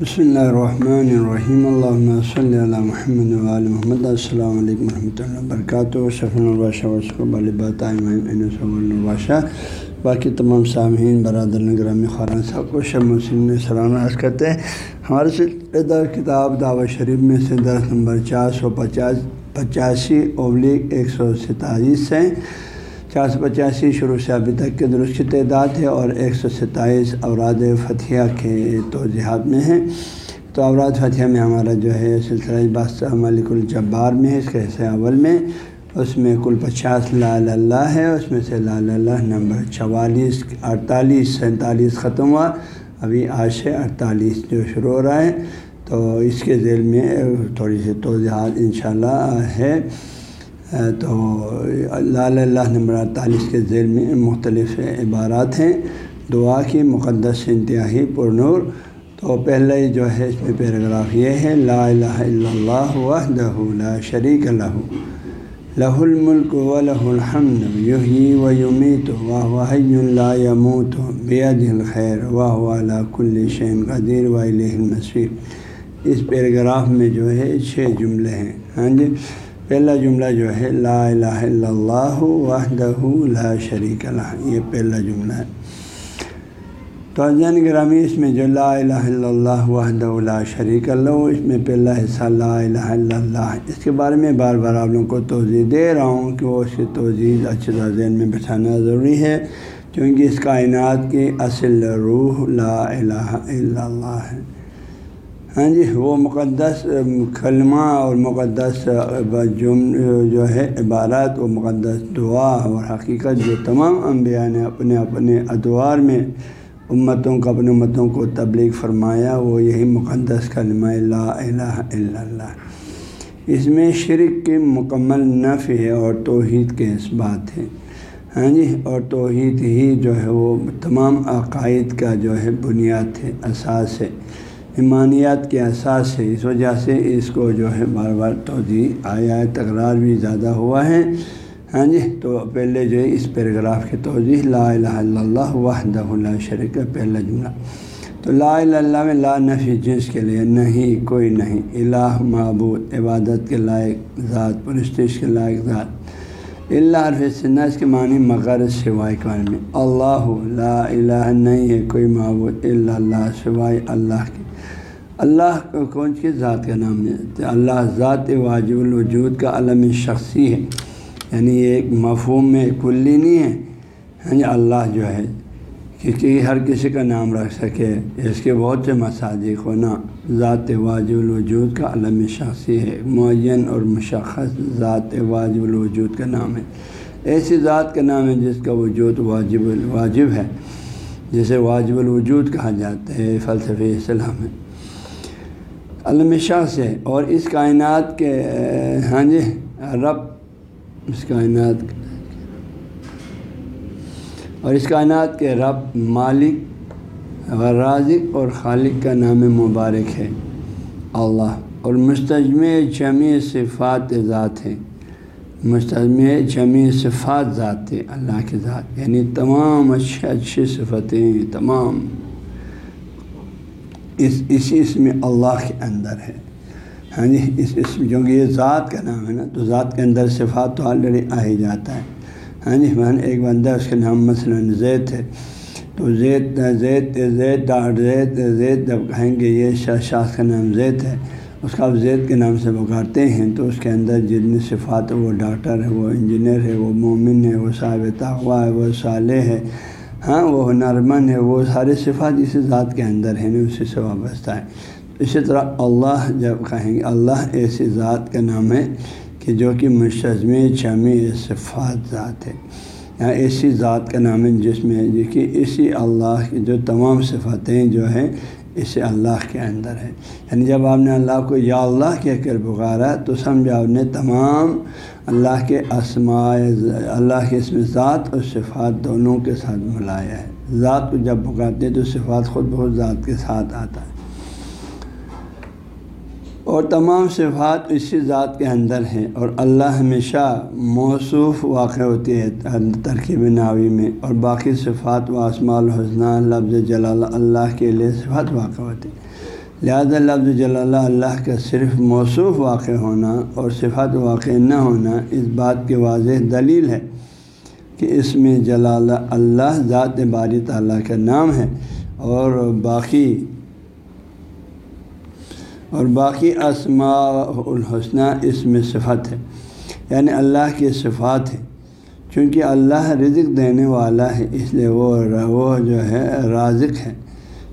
بسم اللہ الرحمن الرحیم اللہ صلی اللہ محمد علیہ محمد السلام علیکم ورحمۃ اللہ وبرکاتہ شفن الباشہ وشق الباشہ باقی تمام سامعین برادر نگرامی خوران صاحب کو شب مسلم میں سلام عرض کرتے ہیں ہمارے سے در کتاب دعوت شریف میں سے درخت نمبر چار سو پچاس پچاسی ابلیغ ایک سو ستائیس ہے چار سو پچاسی شروع سے ابھی تک کے درست کی تعداد ہے اور ایک سو ستائیس اوراد فتح کے توضیحات میں ہیں۔ تو اوراد فتح میں ہمارا جو ہے سلسلہ بادشاہ ملک الجبار میں ہے، اس کے حصے اول میں۔ اس میں کل پچاس لال اللہ ہے، اس میں سے لال اللہ نمبر چوالیس اڑتالیس سینتالیس ختم ہوا۔ ابھی آج سے اڑتالیس جو شروع ہو رہا ہے۔ تو اس کے ذیل میں تھوڑی سی توضیحات انشاءاللہ ہے۔ تو لال اللہ نمبر اڑتالیس کے ذیل میں مختلف عبارات ہیں۔ دعا کی مقدس انتہائی پرنور۔ تو پہلے جو ہے، اس میں پیراگراف یہ ہے، لا الہ الا اللہ وحدہ لا شریک لہ۔ لہ الملک و لہ الحمد یحیی و یمیت واہ حی لا یموت بیاد الخیر واہ علی کل شین قدیر و الیہ المصیر۔ اس پیراگراف میں جو ہے، چھ جملے ہیں۔ ہاں جی؟ پہلا جملہ جو ہے، لا الہ الا اللہ وحدہ لا شریک لہ، یہ پہلا جملہ ہے۔ تو جین گرامی، اس میں جو لا الہ الا اللہ وحدہ لا شریک اللہ اس میں پہلا حصہ لا الہ الا اللہ۔ اس کے بارے میں بار بار آپ لوگوں کو توضیع دے رہا ہوں کہ وہ اس کی توضیع اچھی طرح ذہن میں بٹھانا ضروری ہے کیونکہ اس کائنات کی اصل روح لا الہ الا اللہ ہے۔ ہاں جی وہ مقدس کلمہ اور مقدس جم جو ہے، عبارات و مقدس دعا اور حقیقت جو تمام انبیاء نے اپنے اپنے ادوار میں امتوں کو اپنے امتوں کو تبلیغ فرمایا، وہ یہی مقدس کلمہ لا الہ الا اللہ۔ اس میں شرک کی مکمل نفع ہے اور توحید کے اس بات ہے۔ ہاں جی اور توحید ہی جو ہے، وہ تمام عقائد کا جو ہے، بنیاد ہے، اساس ہے۔ ایمانیات کے اساس ہے اس وجہ سے اس کو جو ہے بار بار توجہ آیا ہے تکرار بھی زیادہ ہوا ہے۔ ہاں جی تو پہلے جو ہے اس پیراگراف کی توضیح لا الہ الا اللہ وحدہ لا شریک کا پہلا جملہ۔ تو لا الہ اللہ میں لا نفی جنس کے لیے نہیں، کوئی نہیں۔ الہ، معبود، عبادت کے لائق ذات، پرستش کے لائق ذات۔ اللہ عرف اس کے معنی مغر سوائے کے بارے میں اللہ، لا الہ نہیں ہے، کوئی معبود اللہ اللہ، سوائے اللہ کے اللہ کون سی ذات کا نام ہے؟ اللہ ذات واجب الوجود کا علم شخصی ہے۔ یعنی یہ ایک مفہوم میں کلی نہیں ہے۔ ہاں اللہ جو ہے کیونکہ ہر کسی کا نام رکھ سکے۔ اس کے بہت سے مساجد ہونا ذات واجب الوجود کا علم شخصی ہے۔ معین اور مشخص ذات واجب الوجود کا نام ہے۔ ایسی ذات کا نام ہے جس کا وجود واجب الواجب ہے۔ جسے واجب الوجود کہا جاتا ہے، فلسفی اسلام ہے علم شخص ہے اور اس کائنات کے ہاں جی رب اس کائنات اور اس کائنات کے رب مالک و رازق اور خالق کا نام مبارک ہے۔ اللہ۔ اور مستجمع جمی صفات ذات ہے مستجمع جمی صفات ذات ہے اللہ کے ذات۔ یعنی تمام اچھی اچھی صفتیں تمام۔ اس اسی اس میں اللہ کے اندر ہے۔ ہاں جی اس اسم کیونکہ یہ ذات کا نام ہے نا، تو ذات کے اندر صفات تو آلریڈی آ ہی جاتا ہے۔ ہاں جی من ایک بندہ، اس کے نام مثلاً زید ہے۔ تو زید زید زید ڈاٹ زید زید جب کہیں گے یہ شاہ شاخ کا نام زید ہے، اس کا آپ زید کے نام سے پکارتے ہیں، تو اس کے اندر جتنی صفات وہ ڈاکٹر ہے وہ انجینئر ہے وہ مومن ہے وہ صاحب تغوا ہے، وہ صالح ہے۔ ہاں وہ ہنرمند ہے، وہ سارے صفات اسی ذات کے اندر ہیں یعنی نا اسی سے وابستہ ہے۔ اسی طرح اللہ جب کہیں گے، اللہ ایسی ذات کا نام ہے کہ جو کہ مشزم جمی صفات ذات ہے۔ یہاں ایسی ذات کا نام ہے جس میں کہ اسی اللہ کی جو تمام صفتیں جو ہیں اسے اللہ کے اندر ہے۔ یعنی جب آپ نے اللہ کو یا اللہ کہہ کر پکارا تو سمجھا آپ نے تمام اللہ کے اسماء، اللہ کے اسم ذات اور صفات دونوں کے ساتھ ملایا ہے۔ ذات کو جب پکارتے ہیں تو صفات خود بہت ذات کے ساتھ آتا ہے۔ اور تمام صفات اسی ذات کے اندر ہیں اور اللہ ہمیشہ موصوف واقع ہوتی ہے ترکیب ناوی میں اور باقی صفات و اسماع الحسنہ لفظ جلال اللہ کے لیے صفات واقع ہوتی ہیں۔ لہذا لفظ جلال اللہ کا صرف موصوف واقع ہونا اور صفات واقع نہ ہونا اس بات کے واضح دلیل ہے کہ اس میں جلال اللہ ذات باری تعالیٰ کا نام ہے اور باقی اور باقی اسماء الحسنہ اس میں صفت ہے۔ یعنی اللہ کی صفات ہے چونکہ اللہ رزق دینے والا ہے، اس لیے وہ وہ جو ہے رازق ہے۔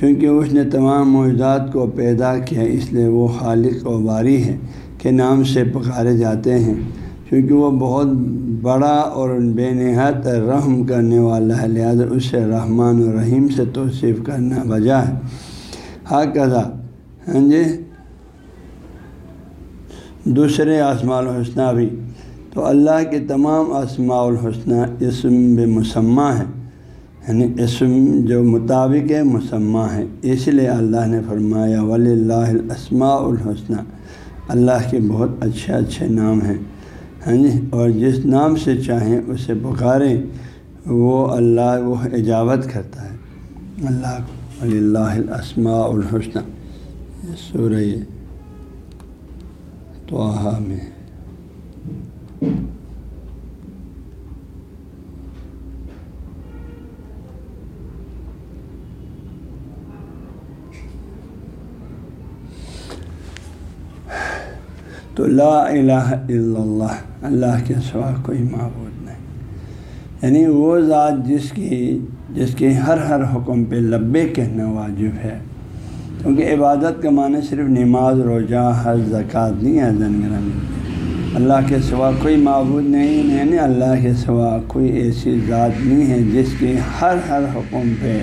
چونکہ اس نے تمام موجودات کو پیدا کیا، اس لیے وہ خالق و باری ہے کے نام سے پکارے جاتے ہیں۔ کیونکہ وہ بہت بڑا اور بے نہایت رحم کرنے والا ہے، لہٰذا اس سے رحمان و رحیم سے توصیف کرنا وجہ ہے۔ ہاں کذا ہاں جی؟ دوسرے آسماء الحسنہ بھی۔ تو اللہ کے تمام اسماع الحسنہ اسم بے مسمہ ہے یعنی اسم جو مطابق مسمہ ہے۔ اس لیے اللہ نے فرمایا ولی اللہ الاسماء الحسنہ اللہ کے بہت اچھے اچھے نام ہیں ہاں جی؟ اور جس نام سے چاہیں اسے پکاریں، وہ اللہ، وہ اجابت کرتا ہے۔ اللہ ولی اللہ الاسماء الحسنہ سورہ توحہ میں۔ تو لا الہ الا اللہ اللہ کے سوا کوئی معبود نہیں۔ یعنی وہ ذات جس کی، جس کے ہر ہر حکم پہ لبے کہنا واجب ہے۔ کیونکہ عبادت کا معنی صرف نماز، روزہ، حج، زکوٰۃ نہیں ہے زنگرہ اللہ کے سوا کوئی معبود نہیں یعنی اللہ کے سوا کوئی ایسی ذات نہیں ہے جس کے ہر ہر حکم پہ۔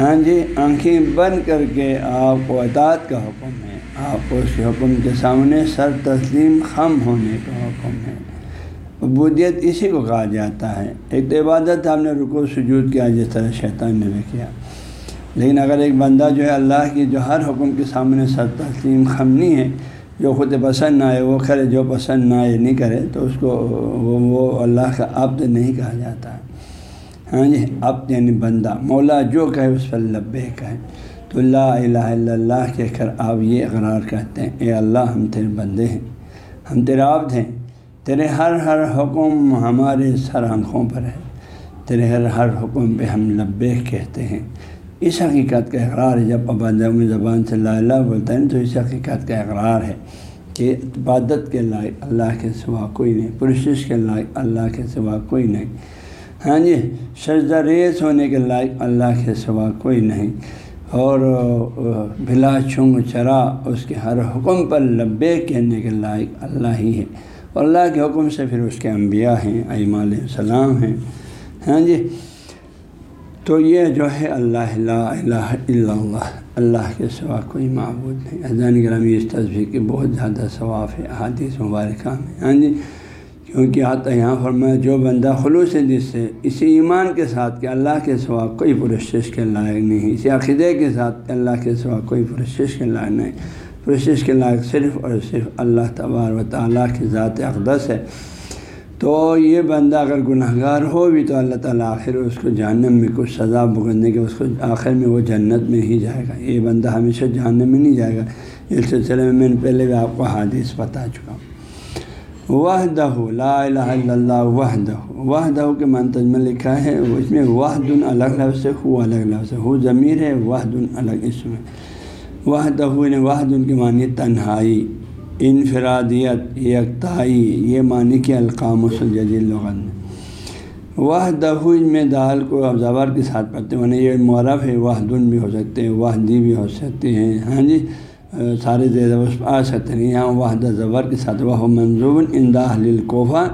ہاں جی آنکھیں بند کر کے آپ کو اطاعت کا حکم ہے۔ آپ کو اس کے حکم کے سامنے سر تسلیم خم ہونے کا حکم ہے۔ عبودیت اسی کو کہا جاتا ہے۔ ایک تو عبادت، آپ نے رکو سجود کیا، جس طرح شیطان نے بھی کیا۔ لیکن اگر ایک بندہ جو ہے اللہ کی جو ہر حکم کے سامنے سر تسلیم خم نہیں ہے، جو خود پسند نہ آئے، وہ کرے جو پسند نہ آئے نہیں کرے، تو اس کو وہ وہ اللہ کا عبد نہیں کہا جاتا۔ ہے ہاں جی عبد یعنی بندہ۔ مولا جو کہے اس پر لبے کہے۔ تو اللہ الہ الا اللہ کہہ کر آپ یہ اقرار کرتے ہیں، اے اللہ ہم تیرے بندے ہیں، ہم تیرے عبد ہیں۔ تیرے ہر ہر حکم ہمارے سر آنکھوں پر ہے۔ تیرے ہر ہر حکم پہ ہم لبے کہتے ہیں۔ اس حقیقت کا اقرار ہے، جب میں زبان سے لا اللہ بولتا ہے تو اس حقیقت کا اقرار ہے کہ عبادت کے لائق اللہ کے سوا کوئی نہیں، پرشش کے لائق اللہ کے سوا کوئی نہیں۔ ہاں جی سجدہ ریز ہونے کے لائق اللہ کے سوا کوئی نہیں۔ اور بلا چنگ چرا اس کے ہر حکم پر لبے کہنے کے لائق اللہ ہی ہے۔ اور اللہ کے حکم سے پھر اس کے انبیاء ہیں علیہ السلام ہیں۔ ہاں جی تو یہ جو ہے اللہ لا الہ الا اللہ اللہ کے سوا کوئی معبود نہیں۔ اذان گرامی اس تصویر کے بہت زیادہ ثواف ہے حادث مبارکہ میں۔ ہاں جی کیونکہ آتا یہاں فرمایا جو بندہ خلوص جس سے اسی ایمان کے ساتھ کہ اللہ کے سوا کوئی پرشش کے لائق نہیں اسی عقیدے کے ساتھ کہ اللہ کے سوا کوئی پرشش کے لائق نہیں۔ پرشش کے لائق صرف اور صرف اللہ تبار و تعالیٰ کی ذات اقدس ہے۔ تو یہ بندہ اگر گناہ گار ہو بھی تو اللہ تعالیٰ آخر اس کو جہنم میں کچھ سزا بھگتنے کے اس کو آخر میں وہ جنت میں ہی جائے گا۔ یہ بندہ ہمیشہ جہنم میں نہیں جائے گا۔ اس سلسلے میں میں نے پہلے بھی آپ کو حادث بتا چکا ہوں۔ وحدہ، لا الہ الا اللہ، وحدہ۔ وحدہ کے منتظ میں لکھا ہے، اس میں وحد الگ لفظ ہے، ہو الگ لفظ ہے۔ ہو ضمیر ہے وحد الگ اس میں وحدہ یعنی نے وحد ان کی معنی تنہائی۔ انفرادیت، یکتائی، یہ معنی کہ القام جی الجیل لغت میں۔ وحدہ میں دال کو اب زبر کے ساتھ پڑھتے ہیں۔ یہ معرف ہے، وحدن بھی ہو سکتے ہیں، وحدی بھی ہو سکتے ہیں۔ ہاں جی سارے زیر آ سکتے ہیں۔ یہاں وحدہ زبر کے ساتھ وہ منظوب انداح القوفہ۔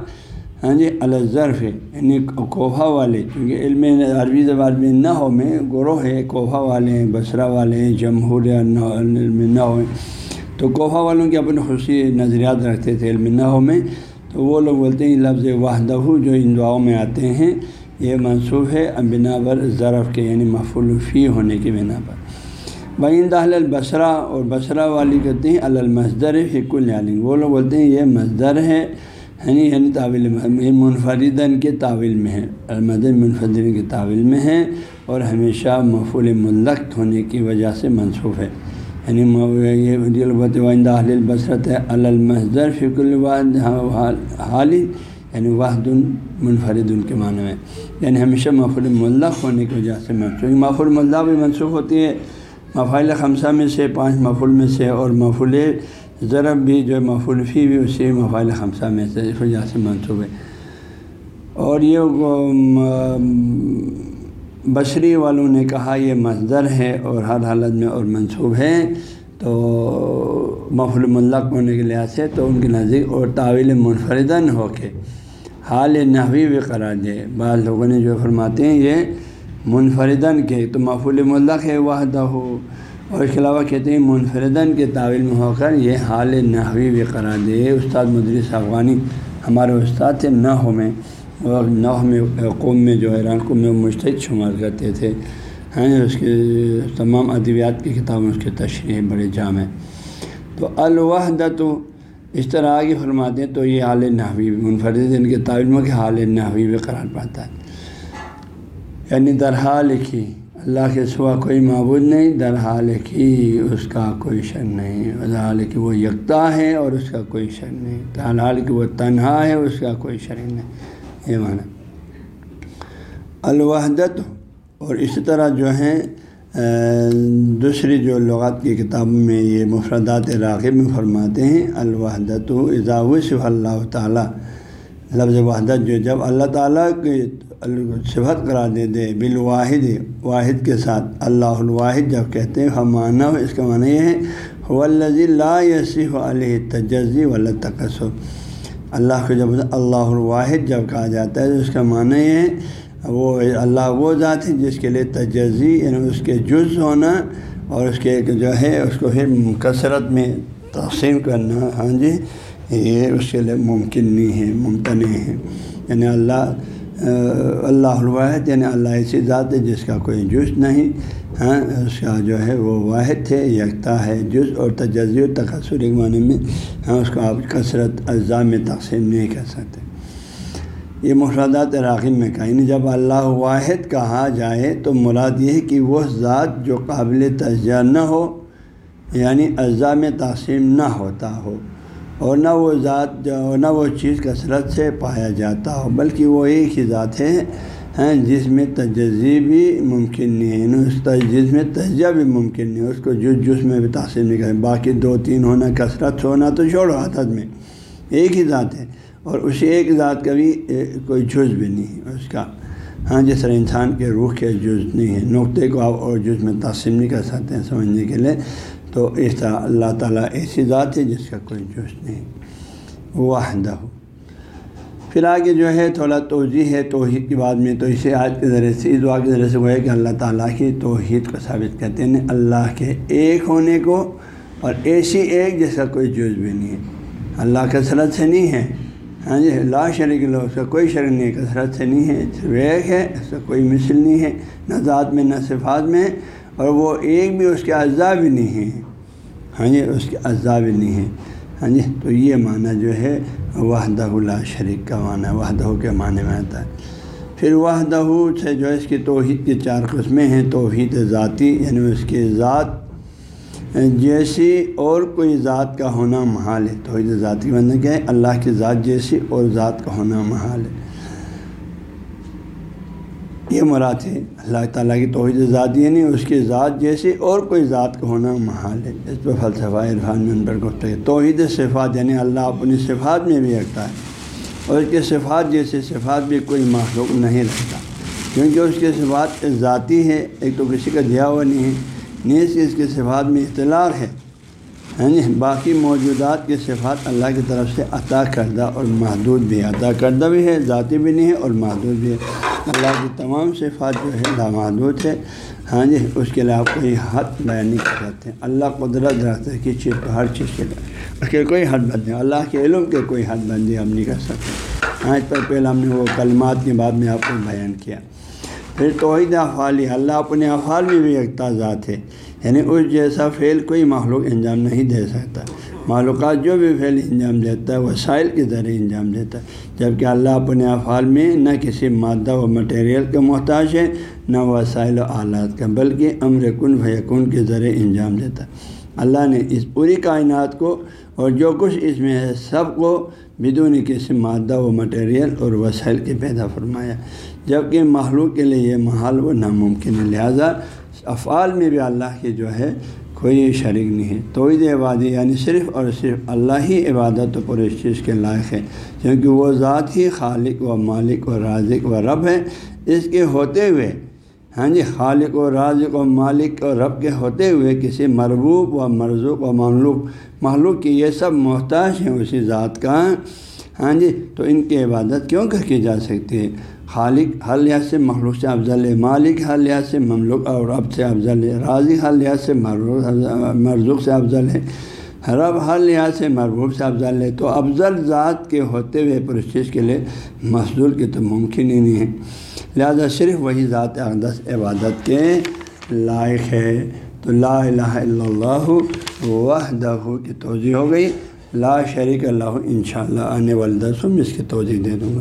ہاں جی الظرف ہے یعنی کوفہ والے۔ کیونکہ علم عربی زبان میں نہ ہو، میں گروہ ہے کوفہ والے ہیں، بصرہ والے ہیں، جمہور نہ ہو۔ تو کوفہ والوں کے اپنے خوشی نظریات رکھتے تھے، علم میں۔ تو وہ لوگ بولتے ہیں، لفظ وحدہ جو ان دعاؤں میں آتے ہیں، یہ منصوب ہے بنا پر ضرف کے یعنی فی ہونے کی بنا پر۔ بین دہل البصرہ اور بصرہ والی کہتے ہیں المصدر حق العالم وہ لوگ بولتے ہیں، یہ مصدر ہے یعنی یعنی تعویل منفردن کے تعویل میں ہے۔ المدن منفردن کے تعویل میں ہے اور ہمیشہ مفول ملقت ہونے کی وجہ سے منصوف ہے۔ یعنی وائندہ البصرت المحضر فک الواحد حال یعنی واحد منفرد ان کے معنی میں۔ یعنی ہمیشہ مفول ملق ہونے کی وجہ سے منسوخ۔ مفول ملق بھی منسوخ ہوتی ہے مفائل خمسہ میں سے پانچ مفول میں سے اور مفول ضرب بھی جو مفول فی بھی اسی مفائل خمسہ میں سے اس وجہ سے منسوخ ہے۔ اور یہ بصری والوں نے کہا یہ مصدر ہے اور ہر حالت میں اور منصوب ہے تو مفل ملق ہونے کے لحاظ سے تو ان کے نزدیک اور تعویل منفردن ہو کے حال نحوی بھی قرار دے۔ بعض لوگوں نے جو فرماتے ہیں یہ منفردن کے تو مفول ملق ہے وحدہ ہو اور اس کے علاوہ کہتے ہیں منفردن کے تعویل میں ہو کر یہ حال نحوی بھی قرار دے۔ استاد مدرس افغانی ہمارے استاد تھے نہ ہو میں اور نو میں، قوم میں جو ایران قوم میں مشتد شمار کرتے تھے۔ ہیں، اس کے تمام ادویات کی کتابیں، اس کے تشریح بڑے جام ہیں۔ تو الوحدہ تو اس طرح آگے فرماتے ہیں، تو یہ حال نحوی منفرد ان کے تعلیم کے حال نحوی بھی قرار پاتا ہے۔ یعنی درحال کی اللہ کے سوا کوئی معبود نہیں درحال کی اس کا کوئی شر نہیں۔ درحال کی وہ یکتا ہے اور اس کا کوئی شر نہیں۔ درحال کی وہ تنہا ہے، اس کا کوئی شر نہیں۔ یہ معنی الوحدت اور اسی طرح جو ہے دوسری جو لغات کی کتابوں میں یہ مفردات راغب میں فرماتے ہیں، الوحدت و صف اللہ تعالیٰ۔ لفظ وحدت جو جب اللہ تعالیٰ کی صفت کرا دے دے، بالواحد، واحد کے ساتھ، اللہ الواحد جب کہتے ہیں ہم معنی اس کا معنی یہ ہے ولزی لا یسف علیہ تجزی ولا تقسب اللہ کو جب اللہ الواحد جب کہا جاتا ہے تو اس کا معنی ہے وہ اللہ وہ ذات ہے جس کے لیے تجزی یعنی اس کے جز ہونا اور اس کے جو ہے، اس کو پھر کثرت میں تقسیم کرنا۔ ہاں جی یہ اس کے لیے ممکن نہیں ہے، ممتنع ہے۔ یعنی اللہ اللہ الواحد یعنی اللہ ایسی ذات ہے جس کا کوئی جز نہیں ہاں اس کا جو ہے وہ واحد ہے یکتا ہے، جز اور تجزی و تقسر ایک معنی میں ہاں اس کو آپ کثرت، اجزاء میں تقسیم نہیں کر سکتے۔ یہ مفردات راغب میں کہیں۔ یعنی جب اللہ واحد کہا جائے تو مراد یہ ہے کہ وہ ذات جو قابل تجزیہ نہ ہو یعنی اجزاء میں تقسیم نہ ہوتا ہو۔ اور نہ وہ ذات جو نہ وہ چیز کثرت سے پایا جاتا ہو، بلکہ وہ ایک ہی ذات ہے ہیں، جس میں تجزی بھی ممکن نہیں ہے یعنی اس جس میں تجزیہ بھی ممکن نہیں ہے، اس کو جس جس میں بھی تاثیر نہیں کریں باقی دو تین ہونا کثرت ہونا تو چھوڑو عدد میں۔ ایک ہی ذات ہے، اور اسی ایک ذات کا بھی کوئی جز بھی نہیں ہے اس کا۔ ہاں جس طرح انسان کے روح کے جز نہیں ہے نقطے کو آپ اور جز میں تقسیم نہیں کر سکتے ہیں سمجھنے کے لیے۔ تو اس طرح اللہ تعالیٰ ایسی ذات ہے جس کا کوئی جز نہیں۔ واحدہ ہو پھر آگے جو ہے تھوڑا توجہ ہے، توحید کی بات میں تو اسے آج کے ذریعے سے، اس دعا کے ذریعے سے وہ ہے کہ اللہ تعالیٰ کی توحید کو ثابت کرتے ہیں یعنی اللہ کے ایک ہونے کو اور ایسی ایک جیسا کوئی جز بھی نہیں ہے۔ اللہ کثرت سے نہیں ہے۔ ہاں جی لا شریک لو اس کا کوئی شرک نہیں ہے، کثرت سے نہیں ہے۔ صرف ایک ہے، اس کا کوئی مثل نہیں ہے، نہ ذات میں، نہ صفات میں۔ اور وہ ایک بھی اس کے اعضاء بھی نہیں ہیں۔ ہاں جی اس کے اعضاء بھی نہیں ہیں۔ ہاں جی تو یہ معنی جو ہے، وحدہ اللہ شریک کا معنی، وحدہ کے معنی میں آتا ہے۔ پھر وحدہ سے جو ہے، اس کی توحید کی چار قسمیں ہیں، توحید ذاتی یعنی اس کی ذات جیسی اور کوئی ذات کا ہونا محال ہے۔ توحید ذاتی مطلب کیا ہے اللہ کی ذات جیسی اور ذات کا ہونا محال ہے۔ یہ مراد ہے۔ اللہ تعالیٰ کی توحید ذاتی یعنی اس کی ذات جیسی اور کوئی ذات کا ہونا محال ہے۔ اس پہ فلسفہ عرفان میں پر گفتگو توحید صفات یعنی اللہ اپنی صفات میں بھی رکھتا ہے اور اس کے صفات جیسے صفات بھی کوئی معلوم نہیں رکھتا۔ کیونکہ اس کے صفات ذاتی ہے ایک تو کسی کا دیا ہوا نہیں ہے، نیز اس کے صفات میں اطلاع ہے۔ یعنی باقی موجودات کے صفات اللہ کی طرف سے عطا کردہ اور محدود بھی، عطا کردہ بھی ہے ذاتی بھی نہیں ہے اور محدود بھی ہے اللہ کی تمام صفات جو ہے لامحدود ہے ہاں جی اس کے علاوہ کوئی حد بیان نہیں کر سکتے۔ اللہ قدرت رہتا ہے کسی چیز کو ہر چیز کے لیے۔ اس کے کوئی حد بندی اللہ کے علم کے کوئی حد بندی ہم نہیں کر سکتے۔ ہاں، آج پر پہلے ہم نے وہ کلمات کے بعد میں آپ کو بیان کیا۔ پھر توحید افعالی اللہ اپنے افعال میں بھی ایک ذات ہے۔ یعنی اس جیسا فعل کوئی مخلوق انجام نہیں دے سکتا۔ معلومات جو بھی فعل انجام دیتا ہے، وسائل کے ذریعے انجام دیتا ہے۔ جبکہ اللہ اپنے افعال میں نہ کسی مادہ و مٹیریل کا محتاج ہے، نہ وسائل و آلات کا بلکہ امر کن بھیکن کے ذریعے انجام دیتا ہے۔ اللہ نے اس پوری کائنات کو اور جو کچھ اس میں ہے، سب کو بدون کسی مادہ و مٹیریل اور وسائل کے پیدا فرمایا۔ جبکہ مخلوق کے لیے یہ محال و ناممکن ہے، لہٰذا افعال میں بھی اللہ کی جو ہے کوئی شریک نہیں ہے۔ توحید عبادی یعنی صرف اور صرف اللہ ہی عبادت پر اس چیز کے لائق ہے، کیونکہ وہ ذات ہی خالق و مالک و رازق و رب ہے۔ اس کے ہوتے ہوئے ہاں جی خالق و رازق و مالک و رب کے ہوتے ہوئے کسی مربوب و مرزوق و مملوک، مخلوق کی یہ سب محتاج ہیں اسی ذات کا۔ ہاں جی تو ان کی عبادت کیوں کر کی جا سکتی ہے خالق ہر لحاظ سے مخلوق سے افضل ہے، مالک ہر لحاظ سے مملوک اور رب سے افضل ہے، راضی ہر لحاظ سے مرزوق سے افضل ہے، رب ہر لحاظ سے مربوب سے افضل ہے۔ تو افضل ذات کے ہوتے ہوئے پر اس چیز کے لیے محضول کی تو ممکن ہی نہیں ہے۔ لہذا صرف وہی ذات اقدس عبادت کے لائق ہے۔ تو لا الہ الا اللہ وحدہ کی توضیع ہو گئی۔ لا شریک اللہ انشاءاللہ آنے والے درسوں میں اس کی توضیع دے دوں گا۔